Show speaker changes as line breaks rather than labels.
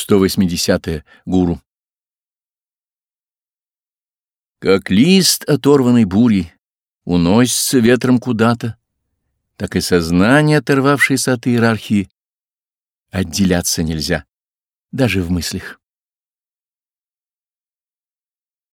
180. -е. Гуру. Как лист, оторванный бури уносится ветром куда-то, так и сознание, оторвавшееся от иерархии, отделяться нельзя, даже в мыслях.